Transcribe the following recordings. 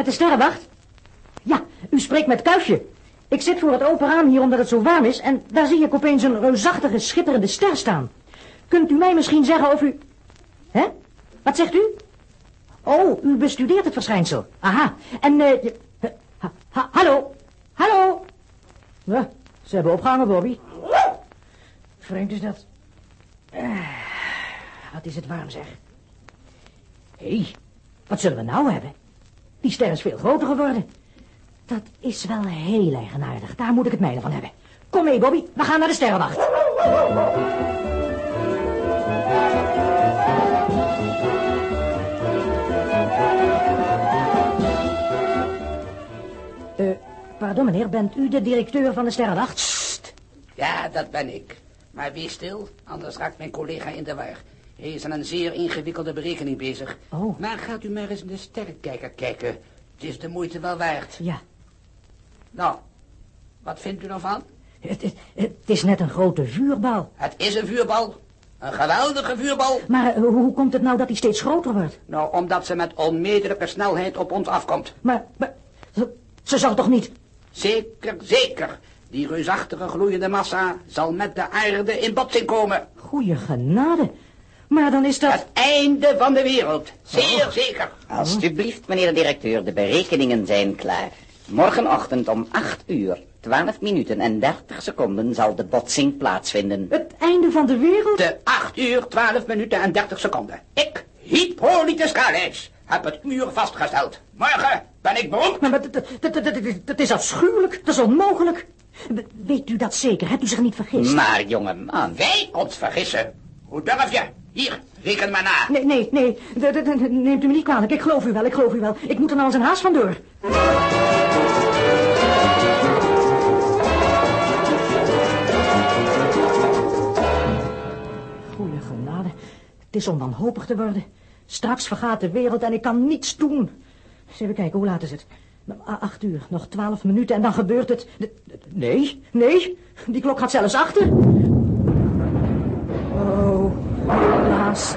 Met de sterrenwacht? Ja, u spreekt met Kuifje. Ik zit voor het open raam hier omdat het zo warm is en daar zie ik opeens een reusachtige, schitterende ster staan. Kunt u mij misschien zeggen of u... Hè? Wat zegt u? Oh, u bestudeert het verschijnsel. Aha, en... eh hallo, hallo. Ja, ze hebben opgehangen, Bobby. Vreemd is dat. Eh, wat is het warm, zeg. Hé, hey, wat zullen we nou hebben? Die ster is veel groter geworden. Dat is wel heel eigenaardig. Daar moet ik het mijne van hebben. Kom mee, Bobby. We gaan naar de sterrenwacht. Eh, pardon meneer, bent u de directeur van de sterrenwacht? Ja, dat ben ik. Maar wees stil, anders raakt mijn collega in de war. Hij is aan een zeer ingewikkelde berekening bezig. Oh. Maar gaat u maar eens in de sterrenkijker kijken. Het is de moeite wel waard. Ja, Nou, wat vindt u ervan? het, het, het is net een grote vuurbal. Het is een vuurbal. Een geweldige vuurbal. Maar eh, hoe komt het nou dat die steeds groter wordt? Nou, omdat ze met onmiddellijke snelheid op ons afkomt. Maar, maar ze, ze zal toch niet... Zeker, zeker. Die reusachtige gloeiende massa zal met de aarde in botsing komen. Goeie genade. Maar dan is dat... Het einde van de wereld. Zeer zeker. Alsjeblieft, meneer de directeur, de berekeningen zijn klaar. Morgenochtend om 8 uur, 12 minuten en 30 seconden zal de botsing plaatsvinden. Het einde van de wereld? De 8 uur, 12 minuten en 30 seconden. Ik, Hippolytus Kalens, heb het uur vastgesteld. Morgen ben ik beroemd. Maar dat, dat, dat, dat, dat- dat is afschuwelijk. Dat is onmogelijk. We- Weet u dat zeker? Hebt u zich niet vergist? Maar, jongeman, Wij ons vergissen. Hoe durf je? Hier, reken maar na. Nee, nee, nee. Neemt u me niet kwalijk. Ik geloof u wel, ik geloof u wel. Ik moet er nou als een haas vandoor. Goeie genade. Het is om wanhopig te worden. Straks vergaat de wereld en ik kan niets doen. Eens even kijken, hoe laat is het? Nou, Acht uur, nog twaalf minuten en dan gebeurt het. Nee, nee, die klok gaat zelfs achter. Oh,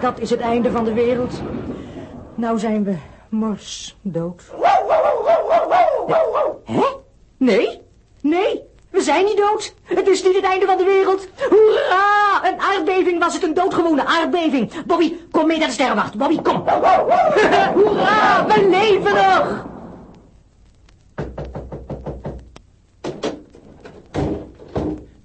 dat is het einde van de wereld. Nou zijn we mors dood. Hè? Nee? Nee, we zijn niet dood. Het is niet het einde van de wereld. Hoera! Een aardbeving was het, een doodgewone aardbeving. Bobby, kom mee naar de sterrenwacht. Bobby, kom. Hoera, we leven nog.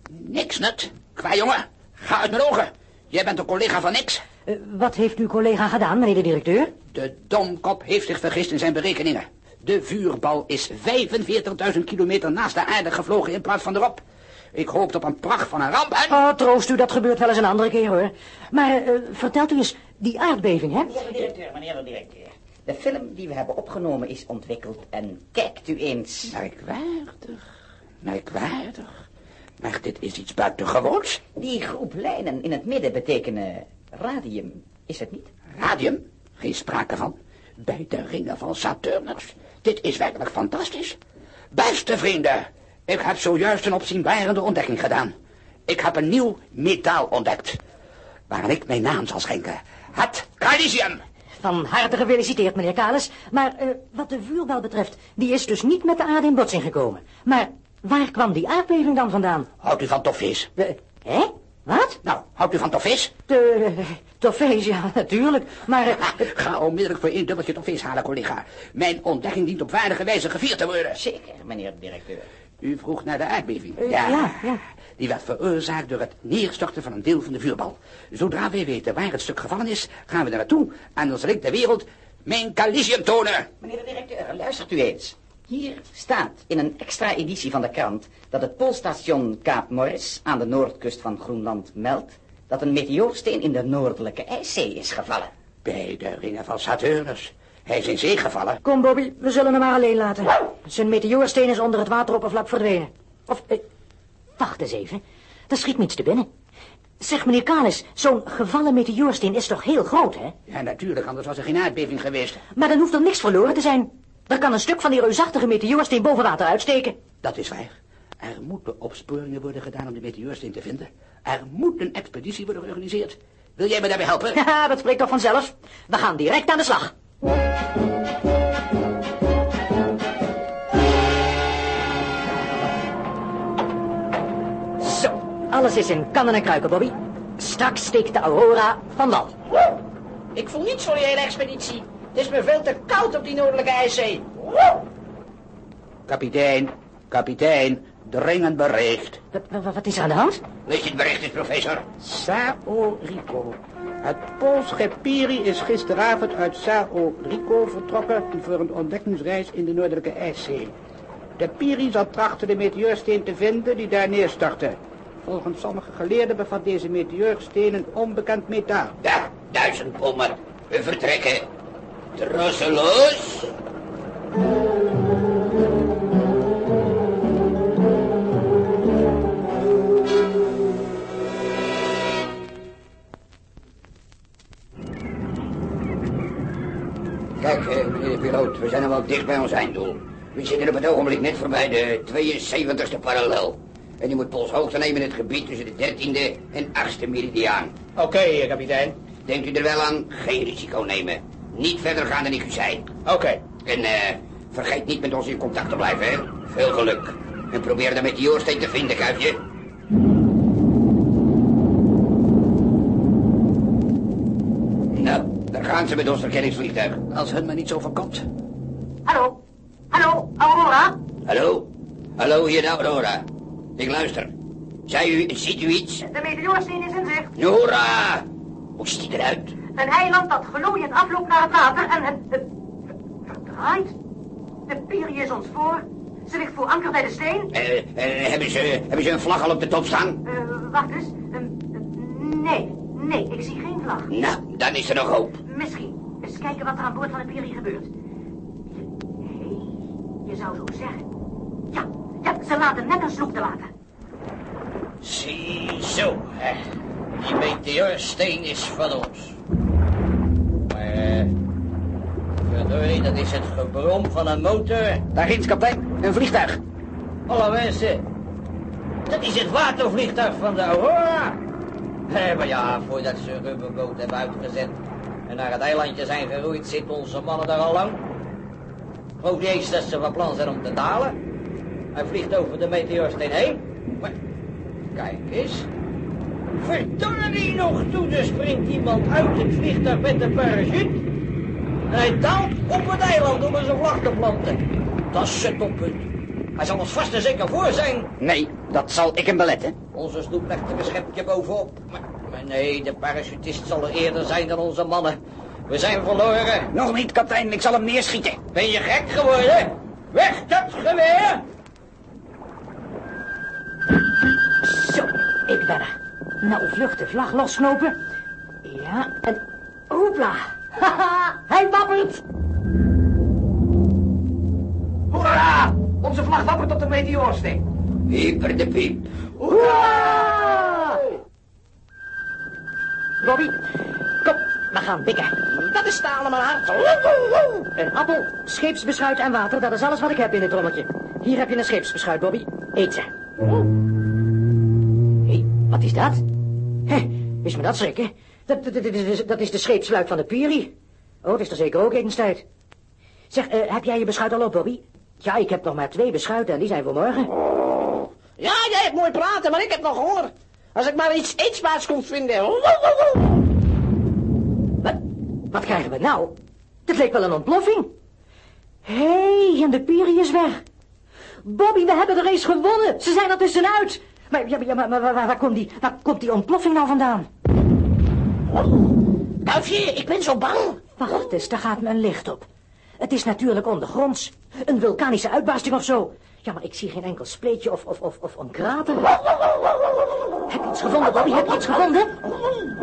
Niks nut. Qua jongen, ga uit mijn ogen. Jij bent een collega van niks. Eh, wat heeft uw collega gedaan, meneer de directeur? De domkop heeft zich vergist in zijn berekeningen. De vuurbal is 45.000 kilometer naast de aarde gevlogen in plaats van erop. Ik hoopte op een pracht van een ramp en... Oh, troost u, dat gebeurt wel eens een andere keer, hoor. Maar eh, vertelt u eens, die aardbeving, hè? Meneer de directeur, meneer de directeur. De film die we hebben opgenomen is ontwikkeld en kijkt u eens. Merkwaardig, merkwaardig. Maar dit is iets buitengewoons. Die groep lijnen in het midden betekenen radium, is het niet? Radium? Geen sprake van. Bij de ringen van Saturnus. Dit is werkelijk fantastisch. Beste vrienden, ik heb zojuist een opzienbarende ontdekking gedaan. Ik heb een nieuw metaal ontdekt. Waaraan ik mijn naam zal schenken. Het calicium. Van harte gefeliciteerd, meneer Kalis. Maar eh, wat de vuurbal betreft, die is dus niet met de aarde in botsing gekomen. Maar waar kwam die aardbeving dan vandaan? Houdt u van tofvis? De, hè? Wat? Nou, houdt u van tofvis? De uh, toffees, ja, natuurlijk. Maar... eh, Ha, ga onmiddellijk voor één dubbeltje tofvis halen, collega. Mijn ontdekking dient op waardige wijze gevierd te worden. Zeker, meneer de directeur. U vroeg naar de aardbeving. Eh, ja, ja. Die werd veroorzaakt door het neerstorten van een deel van de vuurbal. Zodra wij weten waar het stuk gevallen is, gaan we er naartoe en dan zal ik de wereld mijn calicium tonen. Meneer de directeur, luistert u eens. Hier staat in een extra editie van de krant dat het poolstation Kaap Morris aan de noordkust van Groenland meldt dat een meteoorsteen in de noordelijke ijszee is gevallen. Bij de ringen van Saturnus. Hij is in zee gevallen. Kom, Bobby, we zullen hem maar alleen laten. Zijn meteoorsteen is onder het wateroppervlak verdwenen. Of, eh, wacht eens even. Daar schiet me iets te binnen. Zeg, meneer Kalis, zo'n gevallen meteoorsteen is toch heel groot, hè? Ja, natuurlijk, anders was er geen aardbeving geweest. Maar dan hoeft er niks verloren te zijn. Er kan een stuk van die reusachtige meteoorsteen boven water uitsteken. Dat is waar. Er moeten opsporingen worden gedaan om de meteoorsteen te vinden. Er moet een expeditie worden georganiseerd. Wil jij me daarbij helpen? Ja, dat spreekt toch vanzelf. We gaan direct aan de slag. Zo, alles is in kannen en kruiken, Bobby. Straks steekt de Aurora van wal. Ik voel niets voor je hele expeditie. Het is me veel te koud op die noordelijke ijszee. Kapitein, kapitein, dringend bericht. Wat, is er aan de hand? Lees je het bericht eens, professor? Sao Rico. Het Poolschip Piri is gisteravond uit Sao Rico vertrokken voor een ontdekkingsreis in de Noordelijke IJszee. De Piri zal trachten de meteoorsteen te vinden die daar neerstortte. Volgens sommige geleerden bevat deze meteoorsteen een onbekend metaal. Ja, duizend bommen. We vertrekken. Trosseloos. Kijk, eh, meneer de piloot, we zijn al wel dicht bij ons einddoel. We zitten op het ogenblik net voorbij de 72e parallel. En u moet polshoogte nemen in het gebied tussen de 13e en 8e meridiaan. Oké, kapitein. Denkt u er wel aan? Geen risico nemen. Niet verder gaan dan ik u zei. Oké. En eh, vergeet niet met ons in contact te blijven, hè. Veel geluk. En probeer de meteoorsteen te vinden, kuifje. Nou, daar gaan ze met ons verkenningsvliegtuig. Als hun maar niets overkomt. Hallo? Hallo, Aurora? Hallo? Hallo, hier de Aurora. Ik luister. Zei u, ziet u iets? De meteoorsteen is in zicht. Nora! Hoe ziet die eruit? Een eiland dat glooiend afloopt naar het water en het... het verdraait. De Piri is ons voor. Ze ligt voor anker bij de steen. Eh, eh, hebben, ze, hebben ze een vlag al op de top staan? Eh, wacht eens. Ehm, eh, nee, nee, ik zie geen vlag. Nou, dan is er nog hoop. Misschien. Eens kijken wat er aan boord van de Piri gebeurt. Nee, je zou zo zeggen. Ja, ja, ze laten net een sloep te water. Ziezo, hè. Die meteoorsteen is van ons. Verdorie, dat is het gebrom van een motor. Daar ginds, kapitein. Een vliegtuig. Alle mensen. Dat is het watervliegtuig van de Aurora. Hé, maar ja, voordat ze een rubberboot hebben uitgezet en naar het eilandje zijn geroeid, zitten onze mannen daar al lang. Ik geloof niet eens dat ze van plan zijn om te dalen. Hij vliegt over de meteoorsteen heen. Maar, kijk eens. Verdorie nog toe, er springt iemand uit het vliegtuig met een parachute. En hij daalt op het eiland om zijn vlag te planten. Dat is het toppunt. Hij zal ons vast en zeker voor zijn. Nee, dat zal ik hem beletten. Onze sloep legt er een schepje bovenop. Maar, maar nee, de parachutist zal er eerder zijn dan onze mannen. We zijn verloren. Nog niet, kapitein. Ik zal hem neerschieten. Ben je gek geworden? Weg dat geweer! Zo, ik ben er. Nou, vlug de vlag losknopen. Ja, en... Hoepla. Haha, hij wappert. Hoera! Onze vlag wappert op de meteoorsteen. Hyper de piep. Hoera! Bobby, kom, we gaan bikken. Dat is stalen maar hard. Een appel, scheepsbeschuit en water, dat is alles wat ik heb in dit trommetje. Hier heb je een scheepsbeschuit, Bobby. Eet ze. Hé, wat is dat? Hé, is me dat schrikken? Dat, dat, dat, is- dat is de scheepsluit van de Piri. Oh, dat is er zeker ook etenstijd. Zeg, eh, heb jij je beschuit al op, Bobby? Ja, ik heb nog maar twee beschuiten en die zijn voor morgen. Ja, jij hebt mooi praten, maar ik heb nog honger. Als ik maar iets eetbaars kon vinden. Wat, wat krijgen we nou? Dat leek wel een ontploffing. Hé, hey, en de Piri is weg. Bobby, we hebben de race gewonnen. Ze zijn er tussenuit. Maar, ja, ja, maar, maar waar, waar, komt die, waar komt die ontploffing nou vandaan? Kuifje, ik ben zo bang. Wacht eens, daar gaat me een licht op. Het is natuurlijk ondergronds. Een vulkanische uitbarsting of zo. Ja, maar ik zie geen enkel spleetje of, of, of, of een krater. Heb je iets gevonden, Bobby? Heb je iets gevonden?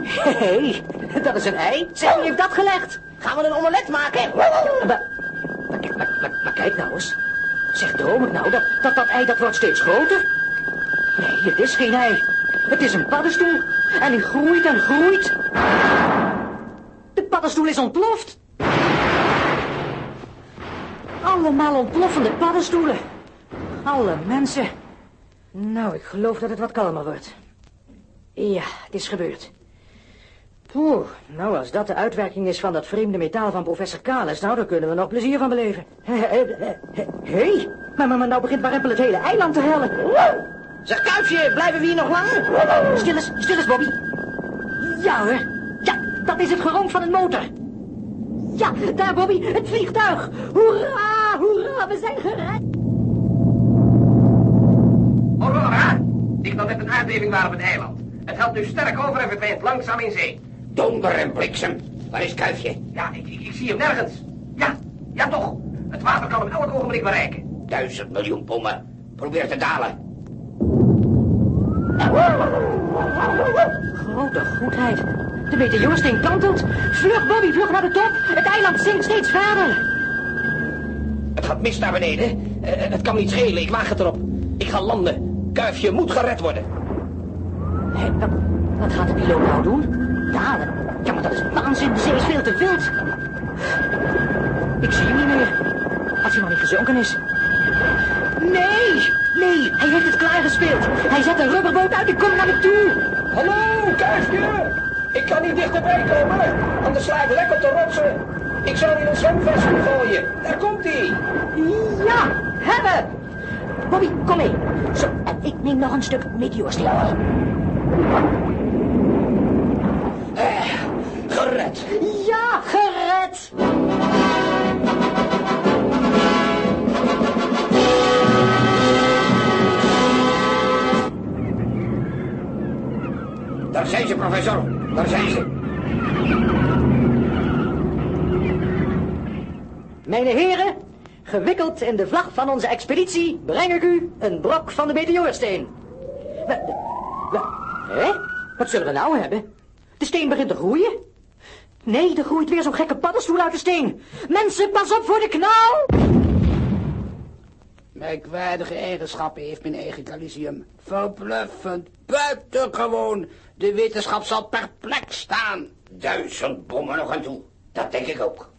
Hé, hey, dat is een ei. Zeg, wie heeft dat gelegd? Gaan we een omelet maken? Maar, kijk nou eens. Zeg, droom nou dat, dat dat ei dat wordt steeds groter? Nee, het is geen ei. Het is een paddenstoel. En die groeit en groeit. De paddenstoel is ontploft. Allemaal ontploffende paddenstoelen. Alle mensen. Nou, ik geloof dat het wat kalmer wordt. Ja, het is gebeurd. Poeh, nou als dat de uitwerking is van dat vreemde metaal van professor Kalis, nou daar kunnen we nog plezier van beleven. Hé, hé, maar, maar, maar nou begint het hele eiland te hellen. Zeg, Kuifje, blijven we hier nog lang? Stil eens, stil eens, Bobby. Ja hoor. Ja, dat is het geronk van een motor. Ja, daar Bobby, het vliegtuig. Hoera, hoera, we zijn gered. Aurora, ik dat net een aardbeving waren op het eiland. Het helpt nu sterk over en verdwijnt langzaam in zee. Donder en bliksem. Waar is Kuifje? Ja, ik, ik, ik zie hem nergens. Ja, ja toch. Het water kan hem elk ogenblik bereiken. Duizend miljoen bommen. Probeer te dalen. Grote goedheid. De meteoorsteen kantelt. Vlug, Bobby, vlug naar de top. Het eiland zinkt steeds verder. Het gaat mis naar beneden. Eh, het kan niet schelen, ik waag het erop. Ik ga landen. Kuifje moet gered worden. Wat, wat gaat de piloot nou doen? Dalen? Ja, maar dat is waanzin. De zee is veel te wild. Ik zie hem niet meer. Als hij maar niet gezonken is. Nee, nee, hij heeft het klaargespeeld. Hij zet een rubberboot uit en komt naar me toe. Hallo, Kuifje! Ik kan niet dichterbij komen, anders sla ik lek op de rotsen. Ik zal hier een zwemvest gooien. Daar komt hij. Ja, hebben. Bobby, kom mee. Zo, en ik neem nog een stuk meteoorsteen. Gered. Ja, gered. Daar zijn ze, professor. Daar zijn ze. Mijn heren, gewikkeld in de vlag van onze expeditie breng ik u een brok van de meteoorsteen. Wat? Wat zullen we nou hebben? De steen begint te groeien. Nee, er groeit weer zo'n gekke paddenstoel uit de steen. Mensen, pas op voor de knal! Merkwaardige eigenschappen heeft mijn eigen Calicium. Verbluffend, buitengewoon. De wetenschap zal perplex staan. Duizend bommen nog aan toe. Dat denk ik ook.